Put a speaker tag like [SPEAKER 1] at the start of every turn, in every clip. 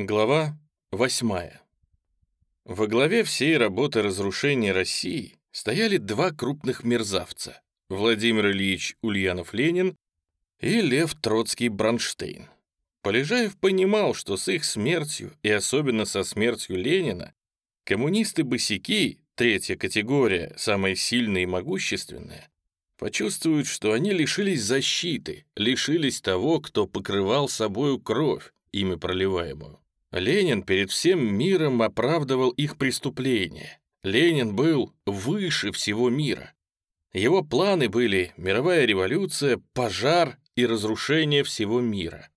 [SPEAKER 1] Глава 8. Во главе всей работы разрушения России стояли два крупных мерзавца — Владимир Ильич Ульянов-Ленин и Лев Троцкий-Бронштейн. Полежаев понимал, что с их смертью, и особенно со смертью Ленина, коммунисты-босяки, третья категория, самая сильная и могущественная, почувствуют, что они лишились защиты, лишились того, кто покрывал собою кровь, ими проливаемую. Ленин перед всем миром оправдывал их преступления. Ленин был выше всего мира. Его планы были мировая революция, пожар и разрушение всего мира.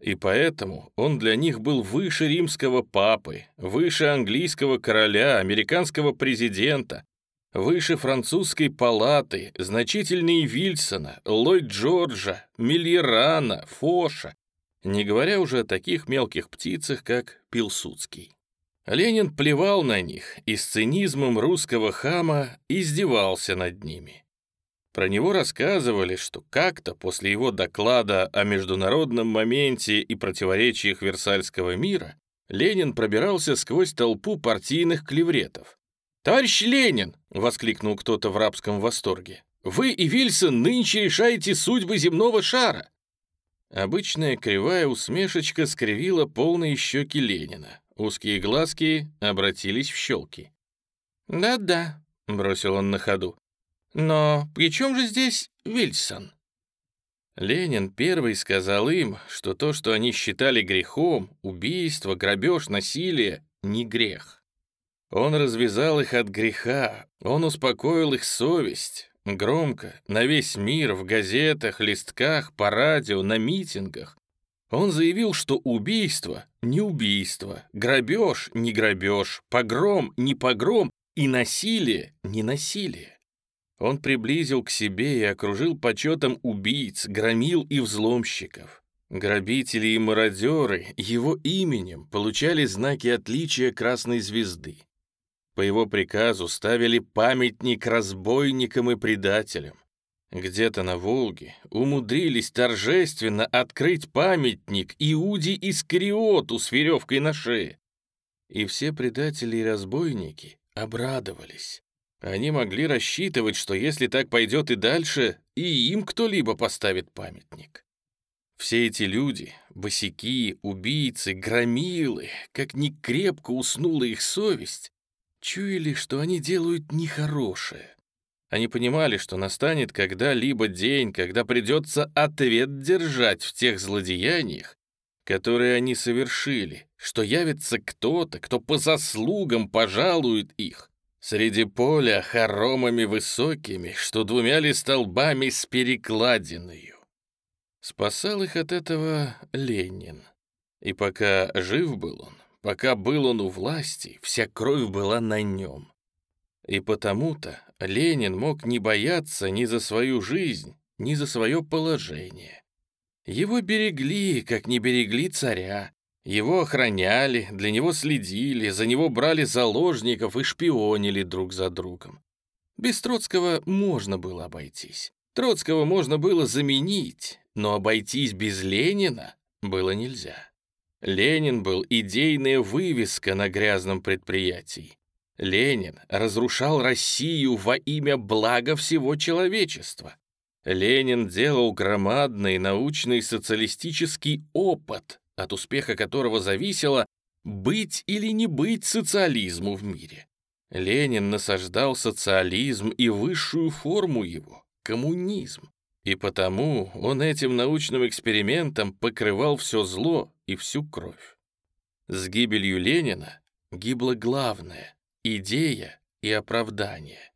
[SPEAKER 1] И поэтому он для них был выше римского папы, выше английского короля, американского президента, выше французской палаты, значительнее Вильсона, Ллойд Джорджа, Миллерана, Фоша, не говоря уже о таких мелких птицах, как Пилсудский. Ленин плевал на них и с цинизмом русского хама издевался над ними. Про него рассказывали, что как-то после его доклада о международном моменте и противоречиях Версальского мира Ленин пробирался сквозь толпу партийных клевретов. «Товарищ Ленин!» — воскликнул кто-то в рабском восторге. «Вы и Вильсон нынче решаете судьбы земного шара!» Обычная кривая усмешечка скривила полные щеки Ленина. Узкие глазки обратились в щелки. «Да-да», — бросил он на ходу. «Но при чем же здесь Вильсон?» Ленин первый сказал им, что то, что они считали грехом, убийство, грабеж, насилие, не грех. Он развязал их от греха, он успокоил их совесть, Громко, на весь мир, в газетах, листках, по радио, на митингах. Он заявил, что убийство — не убийство, грабеж — не грабеж, погром — не погром и насилие — не насилие. Он приблизил к себе и окружил почетом убийц, громил и взломщиков. Грабители и мародеры его именем получали знаки отличия Красной Звезды. По его приказу ставили памятник разбойникам и предателям. Где-то на Волге умудрились торжественно открыть памятник Иуде Искариоту с веревкой на шее. И все предатели и разбойники обрадовались. Они могли рассчитывать, что если так пойдет и дальше, и им кто-либо поставит памятник. Все эти люди, босяки, убийцы, громилы, как ни крепко уснула их совесть, чуяли, что они делают нехорошее. Они понимали, что настанет когда-либо день, когда придется ответ держать в тех злодеяниях, которые они совершили, что явится кто-то, кто по заслугам пожалует их. Среди поля хоромами высокими, что двумя ли столбами с перекладиною. Спасал их от этого Ленин. И пока жив был он, Пока был он у власти, вся кровь была на нем. И потому-то Ленин мог не бояться ни за свою жизнь, ни за свое положение. Его берегли, как не берегли царя. Его охраняли, для него следили, за него брали заложников и шпионили друг за другом. Без Троцкого можно было обойтись. Троцкого можно было заменить, но обойтись без Ленина было нельзя. Ленин был идейная вывеска на грязном предприятии. Ленин разрушал Россию во имя блага всего человечества. Ленин делал громадный научный социалистический опыт, от успеха которого зависело, быть или не быть социализму в мире. Ленин насаждал социализм и высшую форму его — коммунизм. И потому он этим научным экспериментом покрывал все зло и всю кровь. С гибелью Ленина гибло главное — идея и оправдание.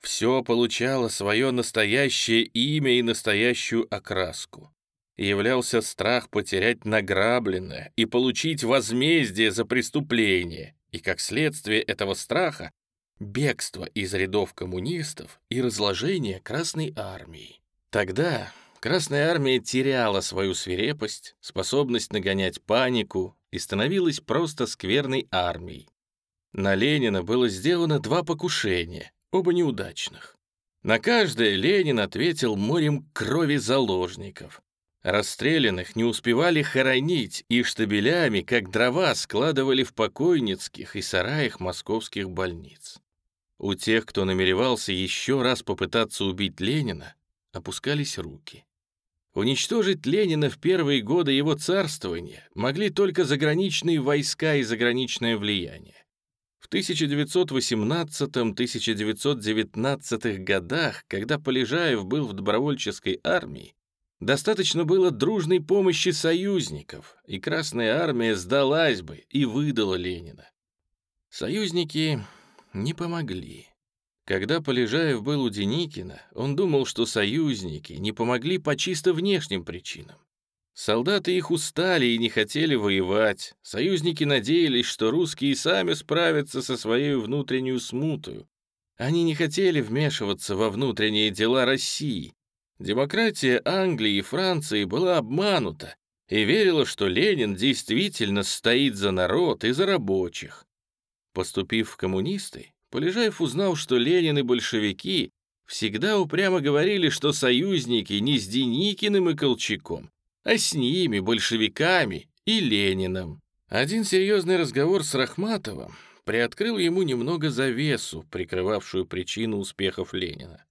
[SPEAKER 1] Все получало свое настоящее имя и настоящую окраску. Являлся страх потерять награбленное и получить возмездие за преступление, и как следствие этого страха — бегство из рядов коммунистов и разложение Красной Армии. Тогда Красная Армия теряла свою свирепость, способность нагонять панику и становилась просто скверной армией. На Ленина было сделано два покушения, оба неудачных. На каждое Ленин ответил морем крови заложников. Расстрелянных не успевали хоронить и штабелями, как дрова, складывали в покойницких и сараях московских больниц. У тех, кто намеревался еще раз попытаться убить Ленина, опускались руки. Уничтожить Ленина в первые годы его царствования могли только заграничные войска и заграничное влияние. В 1918-1919 годах, когда Полежаев был в добровольческой армии, достаточно было дружной помощи союзников, и Красная армия сдалась бы и выдала Ленина. Союзники не помогли. Когда Полежаев был у Деникина, он думал, что союзники не помогли по чисто внешним причинам. Солдаты их устали и не хотели воевать. Союзники надеялись, что русские сами справятся со своей внутренней смутою. Они не хотели вмешиваться во внутренние дела России. Демократия Англии и Франции была обманута и верила, что Ленин действительно стоит за народ и за рабочих. Поступив в коммунисты, Полежаев узнал, что Ленин и большевики всегда упрямо говорили, что союзники не с Деникиным и Колчаком, а с ними, большевиками и Лениным. Один серьезный разговор с Рахматовым приоткрыл ему немного завесу, прикрывавшую причину успехов Ленина.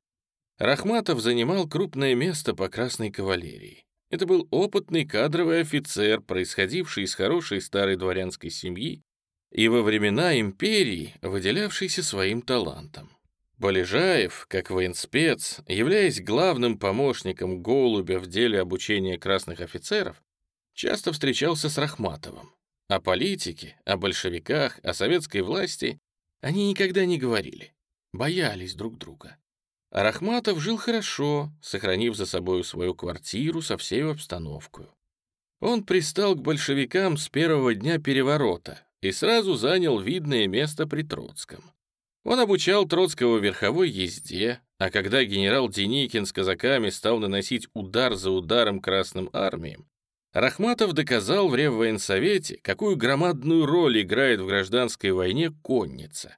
[SPEAKER 1] Рахматов занимал крупное место по Красной кавалерии. Это был опытный кадровый офицер, происходивший из хорошей старой дворянской семьи, и во времена империи выделявшийся своим талантом. Полежаев, как военспец, являясь главным помощником Голубя в деле обучения красных офицеров, часто встречался с Рахматовым. О политике, о большевиках, о советской власти они никогда не говорили, боялись друг друга. А Рахматов жил хорошо, сохранив за собой свою квартиру со всей обстановкой. Он пристал к большевикам с первого дня переворота, и сразу занял видное место при Троцком. Он обучал Троцкого верховой езде, а когда генерал Деникин с казаками стал наносить удар за ударом Красным армиям, Рахматов доказал в Реввоенсовете, какую громадную роль играет в гражданской войне конница.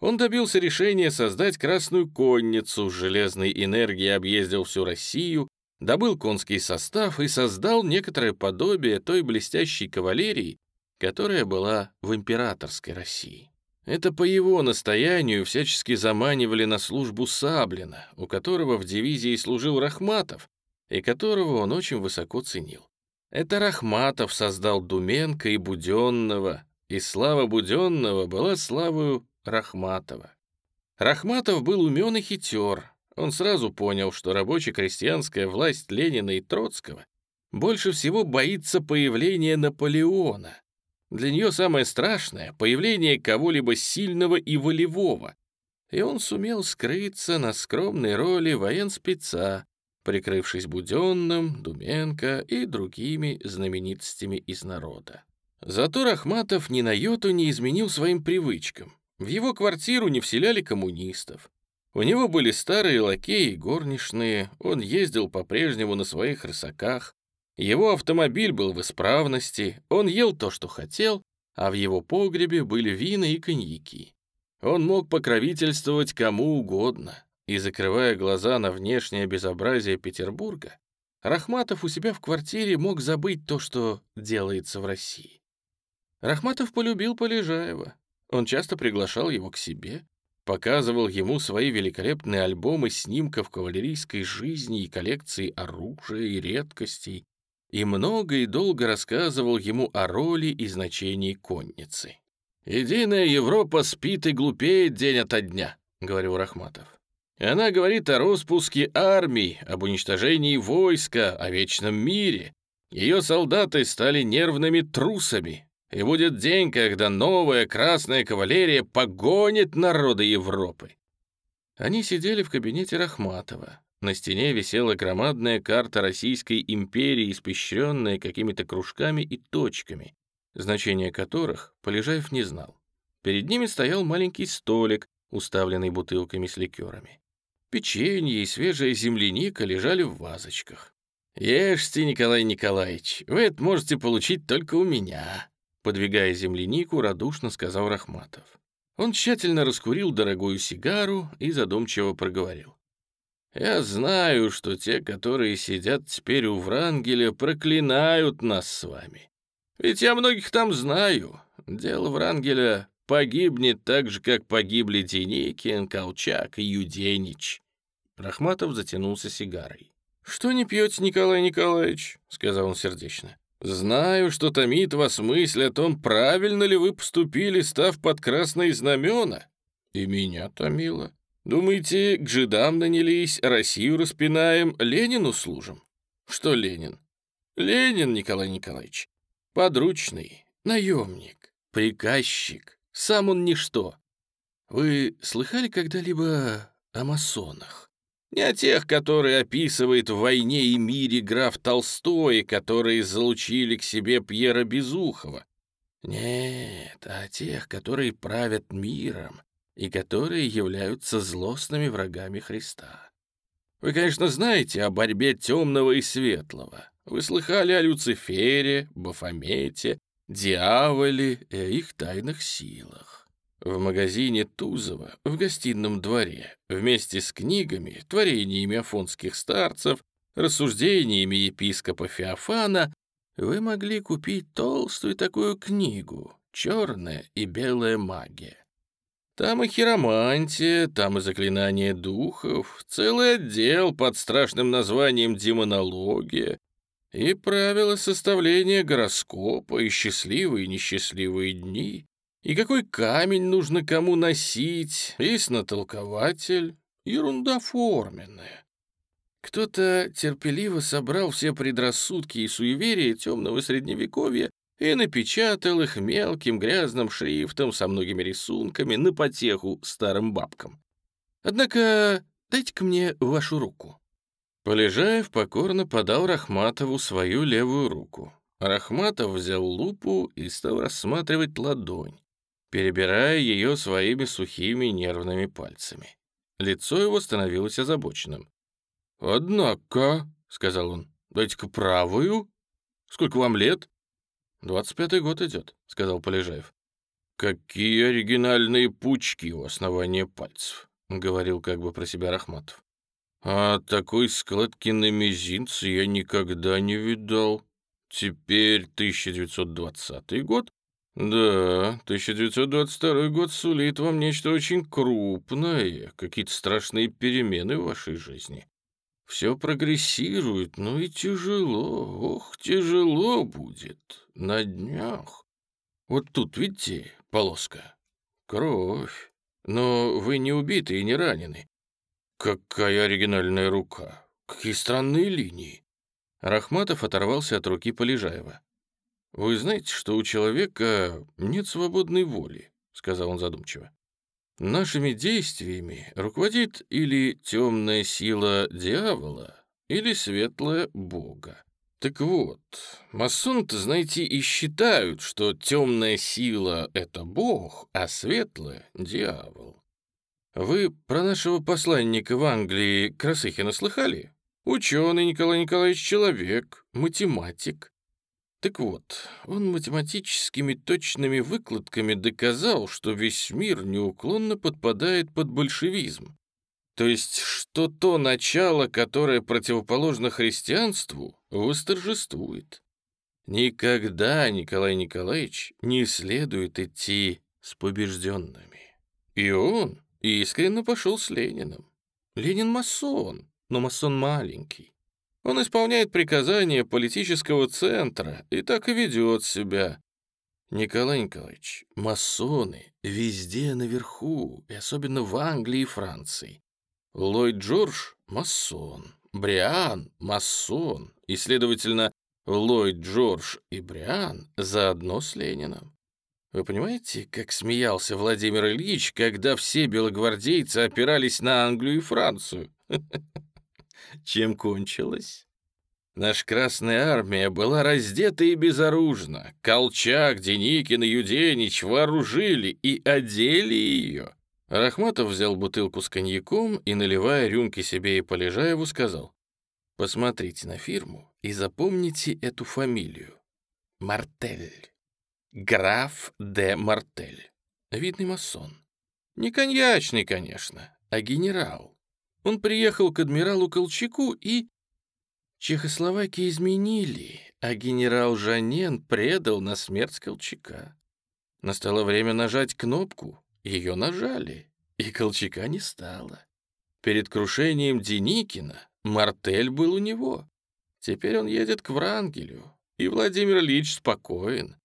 [SPEAKER 1] Он добился решения создать Красную конницу, с железной энергией объездил всю Россию, добыл конский состав и создал некоторое подобие той блестящей кавалерии, которая была в императорской России. Это по его настоянию всячески заманивали на службу Саблина, у которого в дивизии служил Рахматов, и которого он очень высоко ценил. Это Рахматов создал Думенко и Буденного, и слава Буденного была славою Рахматова. Рахматов был умен и хитер. Он сразу понял, что рабоче-крестьянская власть Ленина и Троцкого больше всего боится появления Наполеона, для нее самое страшное — появление кого-либо сильного и волевого. И он сумел скрыться на скромной роли военспеца, прикрывшись Буденным, Думенко и другими знаменитостями из народа. Зато Рахматов ни на йоту не изменил своим привычкам. В его квартиру не вселяли коммунистов. У него были старые лакеи и горничные, он ездил по-прежнему на своих рысаках, его автомобиль был в исправности, он ел то, что хотел, а в его погребе были вина и коньяки. Он мог покровительствовать кому угодно, и, закрывая глаза на внешнее безобразие Петербурга, Рахматов у себя в квартире мог забыть то, что делается в России. Рахматов полюбил Полежаева. Он часто приглашал его к себе, показывал ему свои великолепные альбомы снимков кавалерийской жизни и коллекции оружия и редкостей, и много и долго рассказывал ему о роли и значении конницы. «Единая Европа спит и глупеет день ото дня», — говорил Рахматов. «Она говорит о распуске армий, об уничтожении войска, о вечном мире. Ее солдаты стали нервными трусами, и будет день, когда новая красная кавалерия погонит народы Европы». Они сидели в кабинете Рахматова. На стене висела громадная карта Российской империи, испещренная какими-то кружками и точками, значение которых Полежаев не знал. Перед ними стоял маленький столик, уставленный бутылками с ликерами. Печенье и свежая земляника лежали в вазочках. «Ешьте, Николай Николаевич, вы это можете получить только у меня», подвигая землянику, радушно сказал Рахматов. Он тщательно раскурил дорогую сигару и задумчиво проговорил. Я знаю, что те, которые сидят теперь у Врангеля, проклинают нас с вами. Ведь я многих там знаю. Дело Врангеля погибнет так же, как погибли Деникин, Колчак и Юденич». Рахматов затянулся сигарой. «Что не пьете, Николай Николаевич?» — сказал он сердечно. «Знаю, что томит вас мысль о том, правильно ли вы поступили, став под красные знамена. И меня томило. Думаете, к жидам нанялись, Россию распинаем, Ленину служим? Что Ленин? Ленин, Николай Николаевич, подручный, наемник, приказчик, сам он ничто. Вы слыхали когда-либо о масонах? Не о тех, которые описывает в «Войне и мире» граф Толстой, которые залучили к себе Пьера Безухова. Нет, о тех, которые правят миром, и которые являются злостными врагами Христа. Вы, конечно, знаете о борьбе темного и светлого. Вы слыхали о Люцифере, Бафомете, дьяволе и о их тайных силах. В магазине Тузова, в гостином дворе, вместе с книгами, творениями афонских старцев, рассуждениями епископа Феофана, вы могли купить толстую такую книгу «Черная и белая магия». Там и хиромантия, там и заклинание духов, целый отдел под страшным названием демонология, и правила составления гороскопа, и счастливые и несчастливые дни, и какой камень нужно кому носить, и снотолкователь, ерунда форменная. Кто-то терпеливо собрал все предрассудки и суеверия темного средневековья и напечатал их мелким грязным шрифтом со многими рисунками на потеху старым бабкам. Однако дайте-ка мне вашу руку». Полежаев покорно подал Рахматову свою левую руку. Рахматов взял лупу и стал рассматривать ладонь, перебирая ее своими сухими нервными пальцами. Лицо его становилось озабоченным. «Однако», — сказал он, — «дайте-ка правую. Сколько вам лет?» «Двадцать пятый год идет», — сказал Полежаев. «Какие оригинальные пучки у основания пальцев», — говорил как бы про себя Рахматов. «А такой складки на мизинце я никогда не видал. Теперь 1920 год? Да, 1922 год сулит вам нечто очень крупное, какие-то страшные перемены в вашей жизни. Все прогрессирует, но и тяжело, ох, тяжело будет на днях. Вот тут, видите, полоска? Кровь. Но вы не убиты и не ранены. Какая оригинальная рука. Какие странные линии. Рахматов оторвался от руки Полежаева. «Вы знаете, что у человека нет свободной воли», — сказал он задумчиво. «Нашими действиями руководит или темная сила дьявола, или светлая Бога. Так вот, масоны-то, знаете, и считают, что темная сила — это Бог, а светлая — дьявол. Вы про нашего посланника в Англии Красыхина слыхали? Ученый Николай Николаевич человек, математик. Так вот, он математическими точными выкладками доказал, что весь мир неуклонно подпадает под большевизм. То есть, что то начало, которое противоположно христианству, восторжествует. Никогда, Николай Николаевич, не следует идти с побежденными. И он искренне пошел с Лениным. Ленин масон, но масон маленький. Он исполняет приказания политического центра и так и ведет себя. Николай Николаевич, масоны везде наверху, и особенно в Англии и Франции. Ллойд Джордж — масон, Бриан — масон, и, следовательно, Ллойд Джордж и Бриан заодно с Лениным. Вы понимаете, как смеялся Владимир Ильич, когда все белогвардейцы опирались на Англию и Францию? Чем кончилось? Наша Красная Армия была раздета и безоружна. Колчак, Деникин и Юденич вооружили и одели ее. Рахматов взял бутылку с коньяком и, наливая рюмки себе и Полежаеву, сказал, «Посмотрите на фирму и запомните эту фамилию. Мартель. Граф де Мартель. Видный масон. Не коньячный, конечно, а генерал. Он приехал к адмиралу Колчаку и... Чехословакии изменили, а генерал Жанен предал на смерть Колчака. Настало время нажать кнопку, ее нажали, и Колчака не стало. Перед крушением Деникина Мартель был у него. Теперь он едет к Врангелю, и Владимир Ильич спокоен.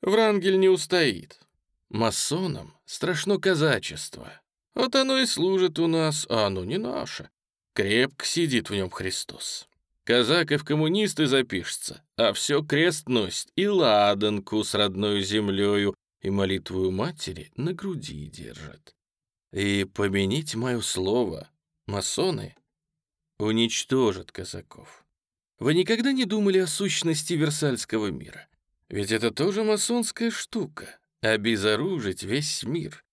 [SPEAKER 1] Врангель не устоит. Масонам страшно казачество. Вот оно и служит у нас, а оно не наше. Крепко сидит в нем Христос. Казак и в коммунисты запишется, а все крест носит и ладанку с родной землею, и молитву матери на груди держит. И поменить мое слово, масоны уничтожат казаков. Вы никогда не думали о сущности Версальского мира? Ведь это тоже масонская штука — обезоружить весь мир.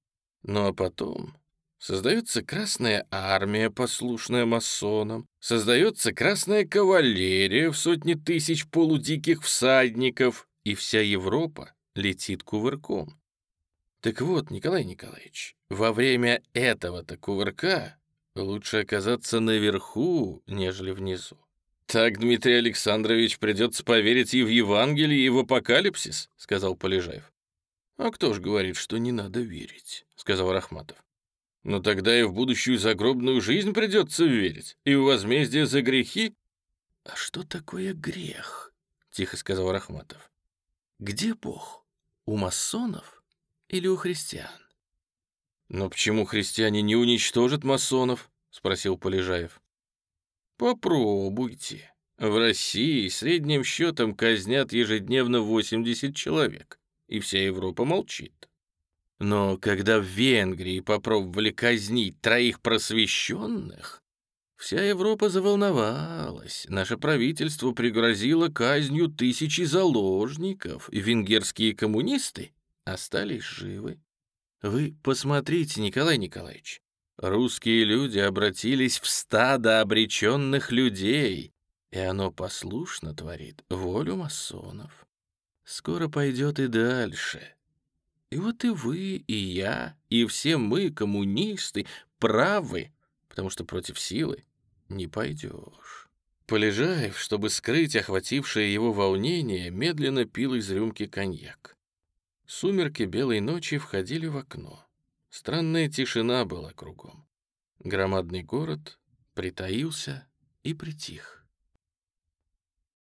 [SPEAKER 1] Ну а потом Создается Красная Армия, послушная масонам. Создается Красная Кавалерия в сотни тысяч полудиких всадников. И вся Европа летит кувырком. Так вот, Николай Николаевич, во время этого-то кувырка лучше оказаться наверху, нежели внизу. «Так, Дмитрий Александрович, придется поверить и в Евангелие, и в апокалипсис», — сказал Полежаев. «А кто ж говорит, что не надо верить?» — сказал Рахматов. Но тогда и в будущую загробную жизнь придется верить, и в возмездие за грехи. «А что такое грех?» — тихо сказал Рахматов. «Где Бог? У масонов или у христиан?» «Но почему христиане не уничтожат масонов?» — спросил Полежаев. «Попробуйте. В России средним счетом казнят ежедневно 80 человек, и вся Европа молчит. Но когда в Венгрии попробовали казнить троих просвещенных, вся Европа заволновалась. Наше правительство пригрозило казнью тысячи заложников, и венгерские коммунисты остались живы. Вы посмотрите, Николай Николаевич, русские люди обратились в стадо обреченных людей, и оно послушно творит волю масонов. Скоро пойдет и дальше. И вот и вы, и я, и все мы, коммунисты, правы, потому что против силы не пойдешь. Полежаев, чтобы скрыть охватившее его волнение, медленно пил из рюмки коньяк. Сумерки белой ночи входили в окно. Странная тишина была кругом. Громадный город притаился и притих.